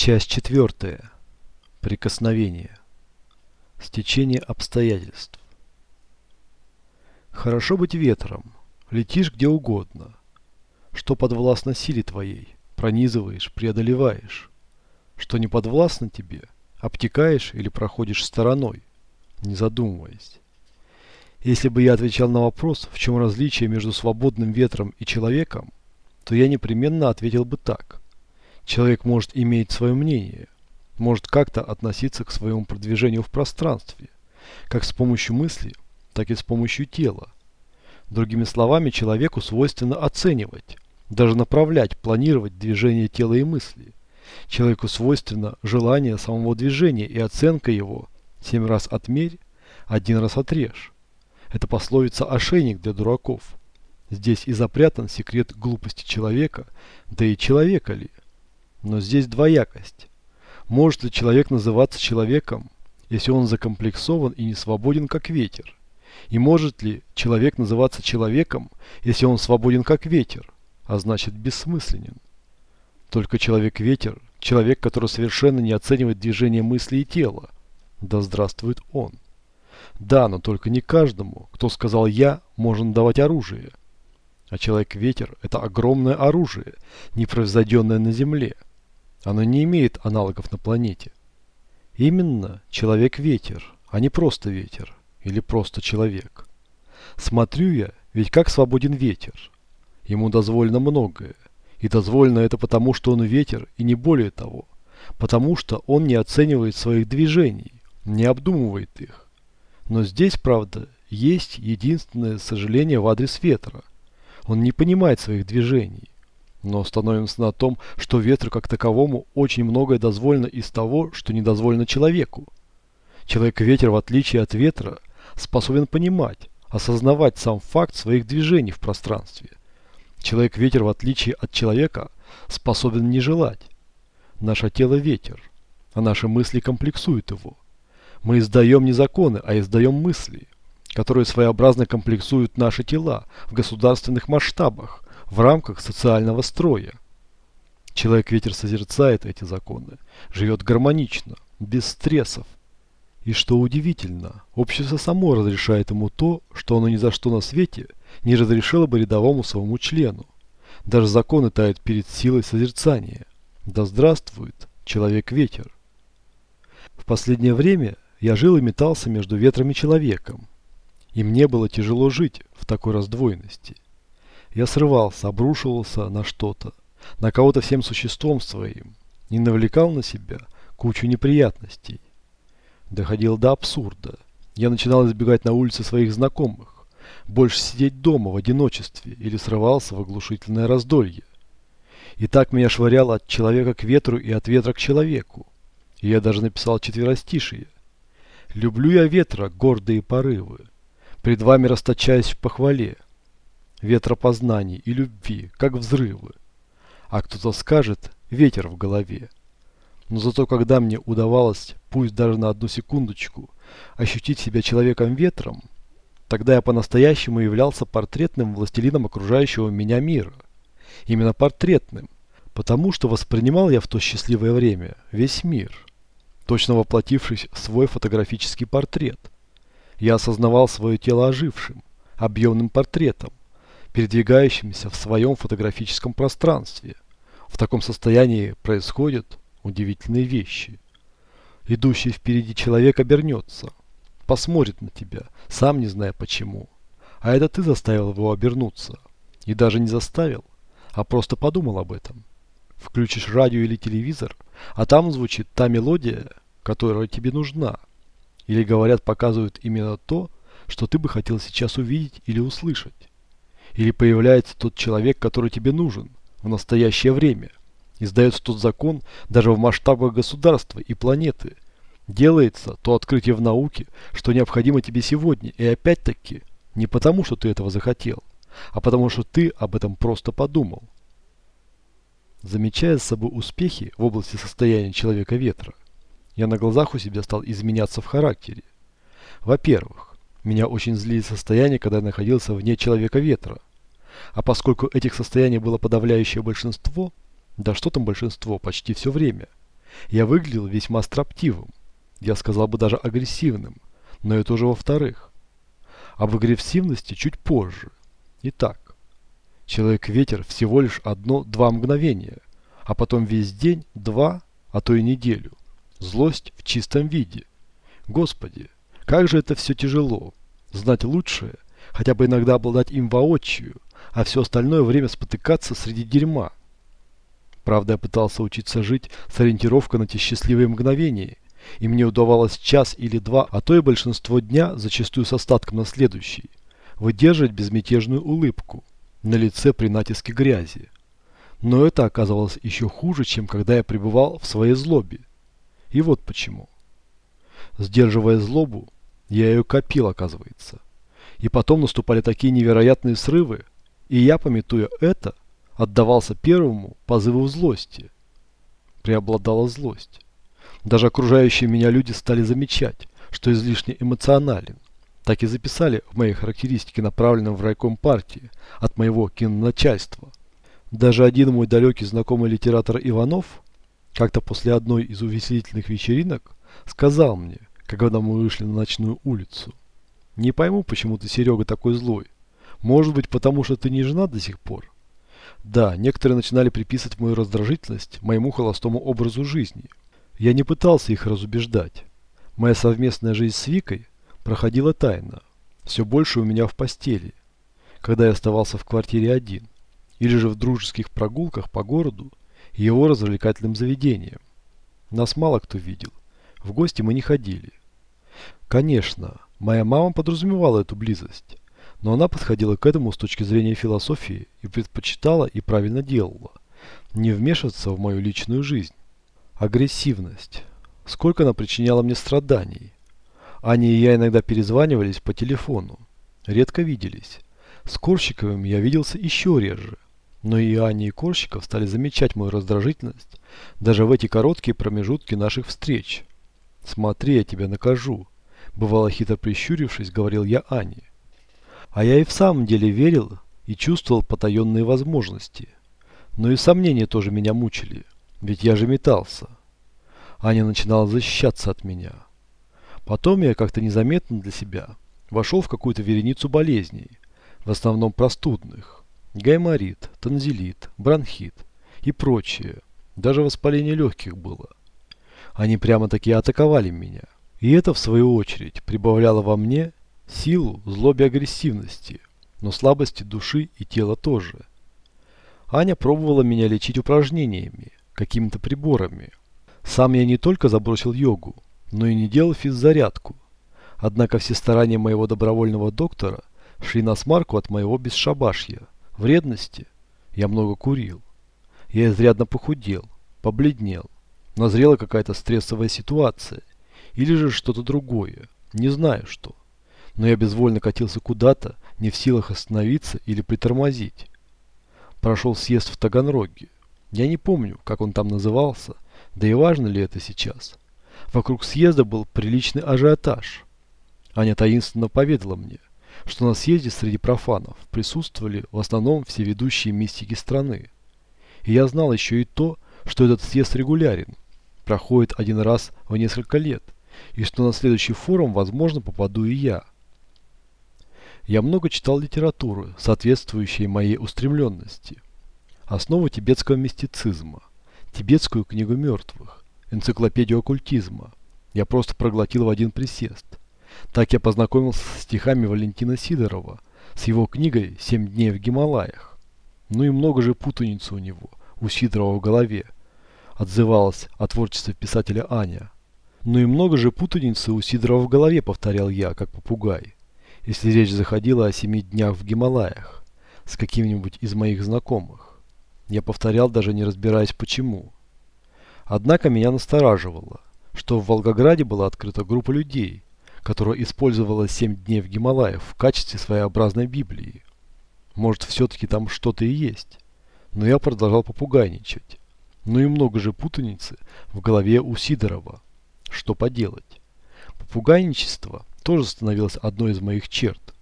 Часть четвертая. Прикосновение. Стечение обстоятельств. Хорошо быть ветром. Летишь где угодно. Что подвластно силе твоей, пронизываешь, преодолеваешь. Что не подвластно тебе, обтекаешь или проходишь стороной, не задумываясь. Если бы я отвечал на вопрос, в чем различие между свободным ветром и человеком, то я непременно ответил бы так. Человек может иметь свое мнение, может как-то относиться к своему продвижению в пространстве, как с помощью мысли, так и с помощью тела. Другими словами, человеку свойственно оценивать, даже направлять, планировать движение тела и мысли. Человеку свойственно желание самого движения и оценка его «семь раз отмерь, один раз отрежь». Это пословица «ошейник для дураков». Здесь и запрятан секрет глупости человека, да и человека ли – но здесь двоякость. Может ли человек называться человеком, если он закомплексован и не свободен, как ветер? И может ли человек называться человеком, если он свободен, как ветер, а значит бессмысленен? Только человек-ветер, человек, который совершенно не оценивает движение мысли и тела. Да здравствует он. Да, но только не каждому, кто сказал «я», можно давать оружие. А человек-ветер – это огромное оружие, непревзойденное на земле. Оно не имеет аналогов на планете. Именно человек-ветер, а не просто ветер или просто человек. Смотрю я, ведь как свободен ветер. Ему дозволено многое. И дозволено это потому, что он ветер, и не более того. Потому что он не оценивает своих движений, не обдумывает их. Но здесь, правда, есть единственное сожаление в адрес ветра. Он не понимает своих движений но остановимся на том, что ветру как таковому очень многое дозволено из того, что не дозволено человеку. Человек-ветер, в отличие от ветра, способен понимать, осознавать сам факт своих движений в пространстве. Человек-ветер, в отличие от человека, способен не желать. Наше тело – ветер, а наши мысли комплексуют его. Мы издаем не законы, а издаем мысли, которые своеобразно комплексуют наши тела в государственных масштабах, в рамках социального строя. Человек ветер созерцает эти законы, живет гармонично, без стрессов. И что удивительно, общество само разрешает ему то, что оно ни за что на свете не разрешило бы рядовому своему члену. Даже законы тают перед силой созерцания. Да здравствует человек-ветер. В последнее время я жил и метался между ветром и человеком. И мне было тяжело жить в такой раздвоенности. Я срывался, обрушивался на что-то, на кого-то всем существом своим, не навлекал на себя кучу неприятностей. Доходил до абсурда. Я начинал избегать на улице своих знакомых, больше сидеть дома в одиночестве или срывался в оглушительное раздолье. И так меня швыряло от человека к ветру и от ветра к человеку. И я даже написал четверостишие. «Люблю я ветра, гордые порывы, пред вами расточаясь в похвале» ветра познаний и любви, как взрывы. А кто-то скажет «ветер в голове». Но зато когда мне удавалось, пусть даже на одну секундочку, ощутить себя человеком-ветром, тогда я по-настоящему являлся портретным властелином окружающего меня мира. Именно портретным, потому что воспринимал я в то счастливое время весь мир, точно воплотившись в свой фотографический портрет. Я осознавал свое тело ожившим, объемным портретом, передвигающимися в своем фотографическом пространстве. В таком состоянии происходят удивительные вещи. Идущий впереди человек обернется, посмотрит на тебя, сам не зная почему. А это ты заставил его обернуться. И даже не заставил, а просто подумал об этом. Включишь радио или телевизор, а там звучит та мелодия, которая тебе нужна. Или, говорят, показывают именно то, что ты бы хотел сейчас увидеть или услышать или появляется тот человек, который тебе нужен в настоящее время. Издается тот закон даже в масштабах государства и планеты. Делается то открытие в науке, что необходимо тебе сегодня, и опять-таки не потому, что ты этого захотел, а потому, что ты об этом просто подумал. Замечая с собой успехи в области состояния человека ветра, я на глазах у себя стал изменяться в характере. Во-первых, меня очень злили состояние, когда я находился вне человека ветра. А поскольку этих состояний было подавляющее большинство, да что там большинство, почти все время, я выглядел весьма строптивым, я сказал бы даже агрессивным, но это уже во-вторых. Об агрессивности чуть позже. Итак, человек-ветер всего лишь одно-два мгновения, а потом весь день, два, а то и неделю. Злость в чистом виде. Господи, как же это все тяжело. Знать лучшее, хотя бы иногда обладать им воочию – а все остальное время спотыкаться среди дерьма. Правда, я пытался учиться жить с ориентировкой на те счастливые мгновения, и мне удавалось час или два, а то и большинство дня, зачастую с остатком на следующий, выдерживать безмятежную улыбку на лице при натиске грязи. Но это оказывалось еще хуже, чем когда я пребывал в своей злобе. И вот почему. Сдерживая злобу, я ее копил, оказывается. И потом наступали такие невероятные срывы, и я, пометуя это, отдавался первому позыву злости. Преобладала злость. Даже окружающие меня люди стали замечать, что излишне эмоционален. Так и записали в моей характеристике, направленном в райком партии, от моего киноначальства. Даже один мой далекий знакомый литератор Иванов, как-то после одной из увеселительных вечеринок, сказал мне, когда мы вышли на ночную улицу, «Не пойму, почему ты, Серега, такой злой. Может быть, потому что ты не жена до сих пор? Да, некоторые начинали приписывать мою раздражительность моему холостому образу жизни. Я не пытался их разубеждать. Моя совместная жизнь с Викой проходила тайно. Все больше у меня в постели, когда я оставался в квартире один, или же в дружеских прогулках по городу и его развлекательным заведениям. Нас мало кто видел. В гости мы не ходили. Конечно, моя мама подразумевала эту близость но она подходила к этому с точки зрения философии и предпочитала и правильно делала не вмешиваться в мою личную жизнь. Агрессивность. Сколько она причиняла мне страданий. Аня и я иногда перезванивались по телефону. Редко виделись. С Корщиковым я виделся еще реже. Но и Аня и Корщиков стали замечать мою раздражительность даже в эти короткие промежутки наших встреч. «Смотри, я тебя накажу», – бывало хитро прищурившись, говорил я Ане. А я и в самом деле верил и чувствовал потаенные возможности. Но и сомнения тоже меня мучили, ведь я же метался. Аня начинала защищаться от меня. Потом я как-то незаметно для себя вошел в какую-то вереницу болезней, в основном простудных. Гайморит, танзелит, бронхит и прочее. Даже воспаление легких было. Они прямо-таки атаковали меня. И это, в свою очередь, прибавляло во мне Силу, злобе агрессивности, но слабости души и тела тоже. Аня пробовала меня лечить упражнениями, какими-то приборами. Сам я не только забросил йогу, но и не делал физзарядку. Однако все старания моего добровольного доктора шли на смарку от моего бесшабашья, вредности. Я много курил. Я изрядно похудел, побледнел. Назрела какая-то стрессовая ситуация. Или же что-то другое. Не знаю что но я безвольно катился куда-то, не в силах остановиться или притормозить. Прошел съезд в Таганроге. Я не помню, как он там назывался, да и важно ли это сейчас. Вокруг съезда был приличный ажиотаж. Аня таинственно поведала мне, что на съезде среди профанов присутствовали в основном все ведущие мистики страны. И я знал еще и то, что этот съезд регулярен, проходит один раз в несколько лет, и что на следующий форум, возможно, попаду и я – я много читал литературу, соответствующей моей устремленности. Основу тибетского мистицизма, тибетскую книгу мертвых, энциклопедию оккультизма. Я просто проглотил в один присест. Так я познакомился с стихами Валентина Сидорова, с его книгой «Семь дней в Гималаях». Ну и много же путаницы у него, у Сидорова в голове, отзывалась о творчестве писателя Аня. Ну и много же путаницы у Сидорова в голове, повторял я, как попугай если речь заходила о семи днях в Гималаях с каким-нибудь из моих знакомых. Я повторял, даже не разбираясь почему. Однако меня настораживало, что в Волгограде была открыта группа людей, которая использовала семь дней в Гималаях в качестве своеобразной Библии. Может, все-таки там что-то и есть. Но я продолжал попугайничать. Ну и много же путаницы в голове у Сидорова. Что поделать? Попугайничество тоже становилось одной из моих черт.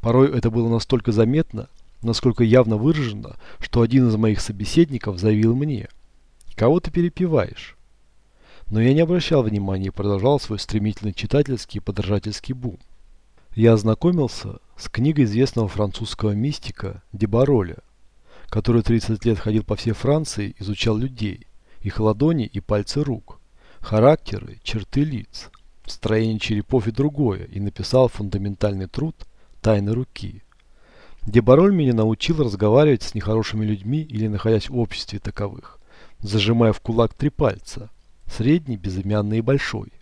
Порой это было настолько заметно, насколько явно выражено, что один из моих собеседников заявил мне. «Кого ты перепеваешь?» Но я не обращал внимания и продолжал свой стремительный читательский и подражательский бум. Я ознакомился с книгой известного французского мистика Дебароля, который 30 лет ходил по всей Франции, изучал людей, их ладони и пальцы рук, характеры, черты лиц – Строение Черепов и другое, и написал фундаментальный труд «Тайны руки». где Бароль меня научил разговаривать с нехорошими людьми или находясь в обществе таковых, зажимая в кулак три пальца, средний, безымянный и большой.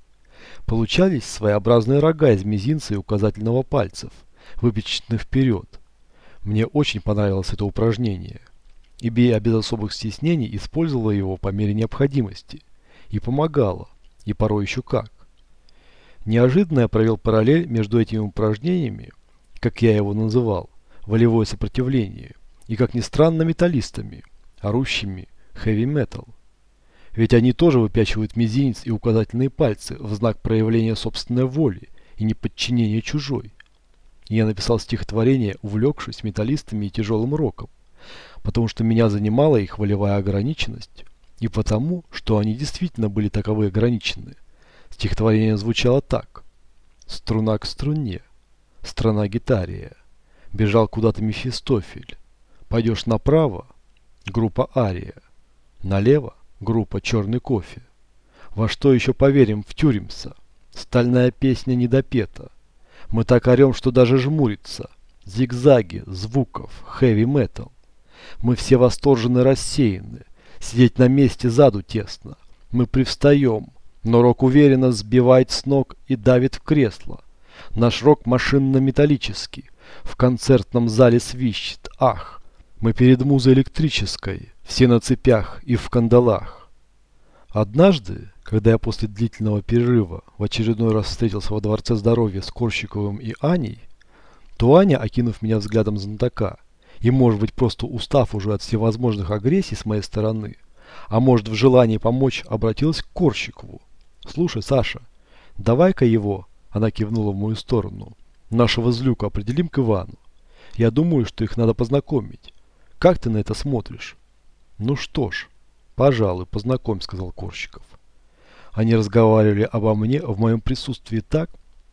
Получались своеобразные рога из мизинца и указательного пальцев, выпечатаны вперед. Мне очень понравилось это упражнение. И Бея без особых стеснений использовала его по мере необходимости. И помогала. И порой еще как неожиданно я провел параллель между этими упражнениями, как я его называл, волевое сопротивление, и, как ни странно, металлистами, орущими хэви-метал. Ведь они тоже выпячивают мизинец и указательные пальцы в знак проявления собственной воли и неподчинения чужой. Я написал стихотворение, увлекшись металлистами и тяжелым роком, потому что меня занимала их волевая ограниченность, и потому, что они действительно были таковы ограниченные. Стихотворение звучало так. Струна к струне, страна гитария. Бежал куда-то Мефистофель. Пойдешь направо, группа Ария. Налево, группа Черный кофе. Во что еще поверим, втюримся. Стальная песня недопета. Мы так орем, что даже жмурится. Зигзаги, звуков, хэви-метал. Мы все восторжены рассеяны. Сидеть на месте заду тесно. Мы привстаем, но рок уверенно сбивает с ног и давит в кресло. Наш рок машинно-металлический. В концертном зале свищет. Ах! Мы перед музой электрической. Все на цепях и в кандалах. Однажды, когда я после длительного перерыва в очередной раз встретился во Дворце Здоровья с Корщиковым и Аней, то Аня, окинув меня взглядом знатока, и, может быть, просто устав уже от всевозможных агрессий с моей стороны, а может, в желании помочь, обратилась к Корщикову Слушай, Саша, давай-ка его, она кивнула в мою сторону, нашего злюка, определим к Ивану. Я думаю, что их надо познакомить. Как ты на это смотришь? Ну что ж, пожалуй, познакомь, сказал Корщиков. Они разговаривали обо мне в моем присутствии так,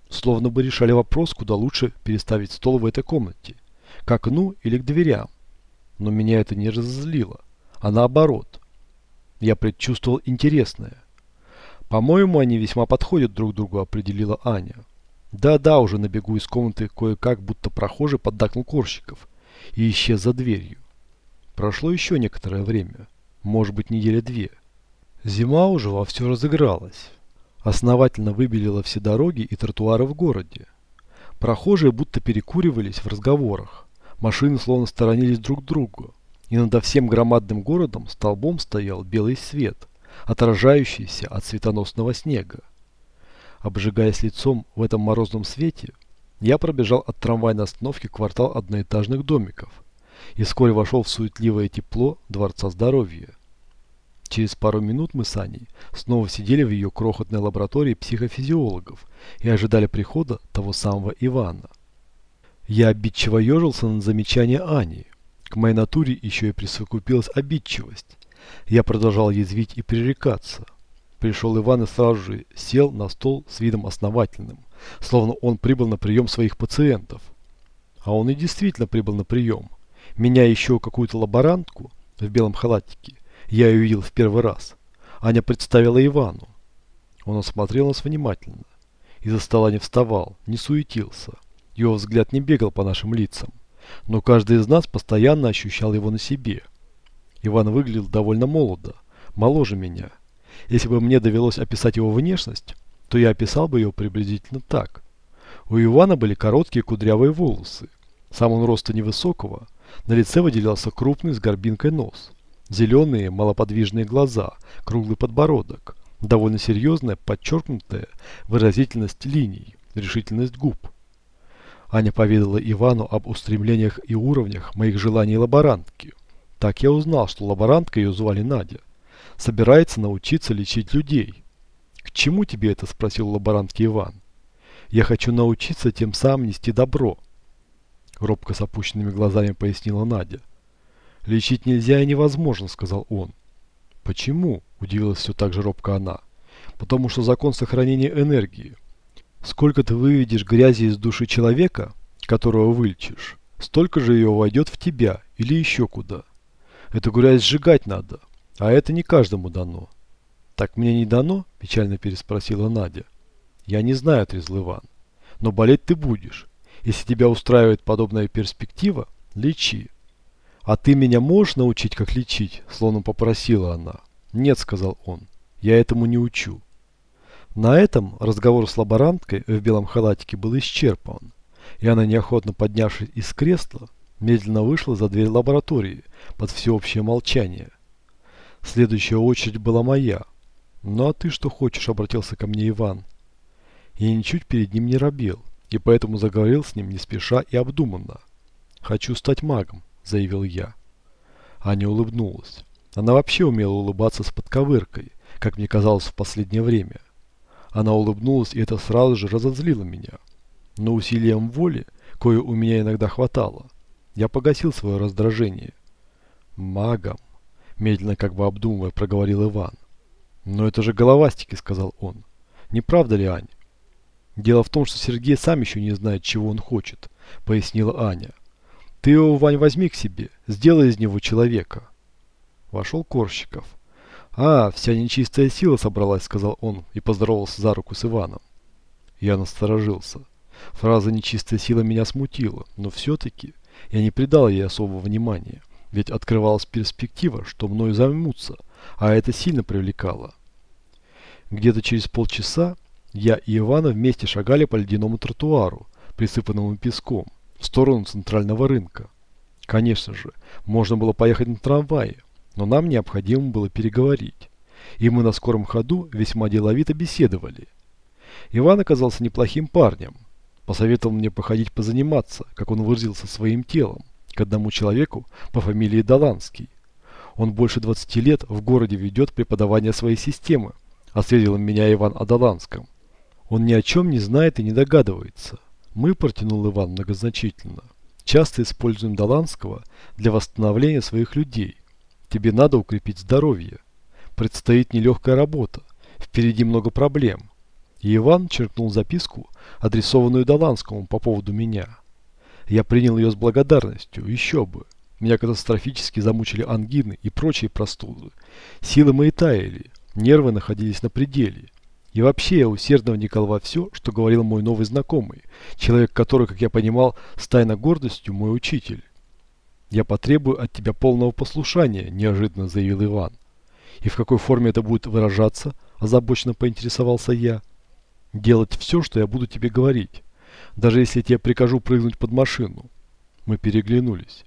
словно бы решали вопрос, куда лучше переставить стол в этой комнате, к окну или к дверям. Но меня это не разозлило, а наоборот. Я предчувствовал интересное. «По-моему, они весьма подходят друг другу», – определила Аня. «Да-да», – уже набегу из комнаты кое-как, будто прохожий поддакнул Корщиков и исчез за дверью. Прошло еще некоторое время, может быть, неделя две. Зима уже вовсю разыгралась. Основательно выбелила все дороги и тротуары в городе. Прохожие будто перекуривались в разговорах. Машины словно сторонились друг друга. И над всем громадным городом столбом стоял белый свет – отражающийся от светоносного снега. Обжигаясь лицом в этом морозном свете, я пробежал от трамвайной остановки квартал одноэтажных домиков и вскоре вошел в суетливое тепло Дворца Здоровья. Через пару минут мы с Аней снова сидели в ее крохотной лаборатории психофизиологов и ожидали прихода того самого Ивана. Я обидчиво ежился на замечание Ани. К моей натуре еще и присовокупилась обидчивость. Я продолжал язвить и пререкаться. Пришел Иван и сразу же сел на стол с видом основательным, словно он прибыл на прием своих пациентов. А он и действительно прибыл на прием. Меня еще какую-то лаборантку в белом халатике я увидел в первый раз. Аня представила Ивану. Он осмотрел нас внимательно. Из-за стола не вставал, не суетился. Его взгляд не бегал по нашим лицам. Но каждый из нас постоянно ощущал его на себе – Иван выглядел довольно молодо, моложе меня. Если бы мне довелось описать его внешность, то я описал бы ее приблизительно так. У Ивана были короткие кудрявые волосы. Сам он роста невысокого, на лице выделялся крупный с горбинкой нос. Зеленые, малоподвижные глаза, круглый подбородок, довольно серьезная, подчеркнутая выразительность линий, решительность губ. Аня поведала Ивану об устремлениях и уровнях моих желаний лаборантки – так я узнал, что лаборантка ее звали Надя. Собирается научиться лечить людей. К чему тебе это? Спросил лаборантки Иван. Я хочу научиться тем самым нести добро. Робко с опущенными глазами пояснила Надя. Лечить нельзя и невозможно, сказал он. Почему? Удивилась все так же робко она. Потому что закон сохранения энергии. Сколько ты выведешь грязи из души человека, которого вылечишь, столько же ее войдет в тебя или еще куда это гуляет сжигать надо, а это не каждому дано». «Так мне не дано?» – печально переспросила Надя. «Я не знаю», – отрезал Иван. «Но болеть ты будешь. Если тебя устраивает подобная перспектива, лечи». «А ты меня можешь научить, как лечить?» – словно попросила она. «Нет», – сказал он, – «я этому не учу». На этом разговор с лаборанткой в белом халатике был исчерпан, и она, неохотно поднявшись из кресла, медленно вышла за дверь лаборатории под всеобщее молчание. Следующая очередь была моя. «Ну а ты что хочешь?» – обратился ко мне Иван. Я ничуть перед ним не робел, и поэтому заговорил с ним не спеша и обдуманно. «Хочу стать магом», – заявил я. Аня улыбнулась. Она вообще умела улыбаться с подковыркой, как мне казалось в последнее время. Она улыбнулась, и это сразу же разозлило меня. Но усилием воли, кое у меня иногда хватало – я погасил свое раздражение. «Магом!» – медленно, как бы обдумывая, проговорил Иван. «Но это же головастики!» – сказал он. «Не правда ли, Аня? «Дело в том, что Сергей сам еще не знает, чего он хочет», – пояснила Аня. «Ты его, Вань, возьми к себе, сделай из него человека». Вошел Корщиков. «А, вся нечистая сила собралась», – сказал он и поздоровался за руку с Иваном. Я насторожился. Фраза «нечистая сила» меня смутила, но все-таки я не придал ей особого внимания, ведь открывалась перспектива, что мною займутся, а это сильно привлекало. Где-то через полчаса я и Ивана вместе шагали по ледяному тротуару, присыпанному песком, в сторону центрального рынка. Конечно же, можно было поехать на трамвае, но нам необходимо было переговорить. И мы на скором ходу весьма деловито беседовали. Иван оказался неплохим парнем, посоветовал мне походить позаниматься, как он выразился, своим телом, к одному человеку по фамилии Доланский. Он больше 20 лет в городе ведет преподавание своей системы, а осветил меня Иван о Доланском. Он ни о чем не знает и не догадывается. Мы, протянул Иван многозначительно, часто используем Доланского для восстановления своих людей. Тебе надо укрепить здоровье. Предстоит нелегкая работа. Впереди много проблем. Иван черкнул записку, адресованную Доланскому по поводу меня. Я принял ее с благодарностью, еще бы. Меня катастрофически замучили ангины и прочие простуды. Силы мои таяли, нервы находились на пределе. И вообще я усердно вникал во все, что говорил мой новый знакомый, человек, который, как я понимал, с тайной гордостью мой учитель. «Я потребую от тебя полного послушания», – неожиданно заявил Иван. «И в какой форме это будет выражаться?» – озабоченно поинтересовался я делать все, что я буду тебе говорить, даже если я тебе прикажу прыгнуть под машину». Мы переглянулись.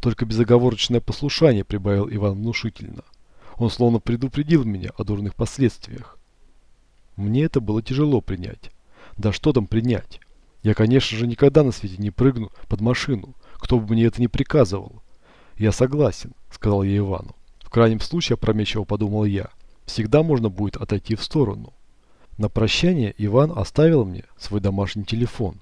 Только безоговорочное послушание, прибавил Иван внушительно. Он словно предупредил меня о дурных последствиях. Мне это было тяжело принять. Да что там принять? Я, конечно же, никогда на свете не прыгну под машину, кто бы мне это не приказывал. Я согласен, сказал я Ивану. В крайнем случае, опрометчиво подумал я, всегда можно будет отойти в сторону. На прощание Иван оставил мне свой домашний телефон.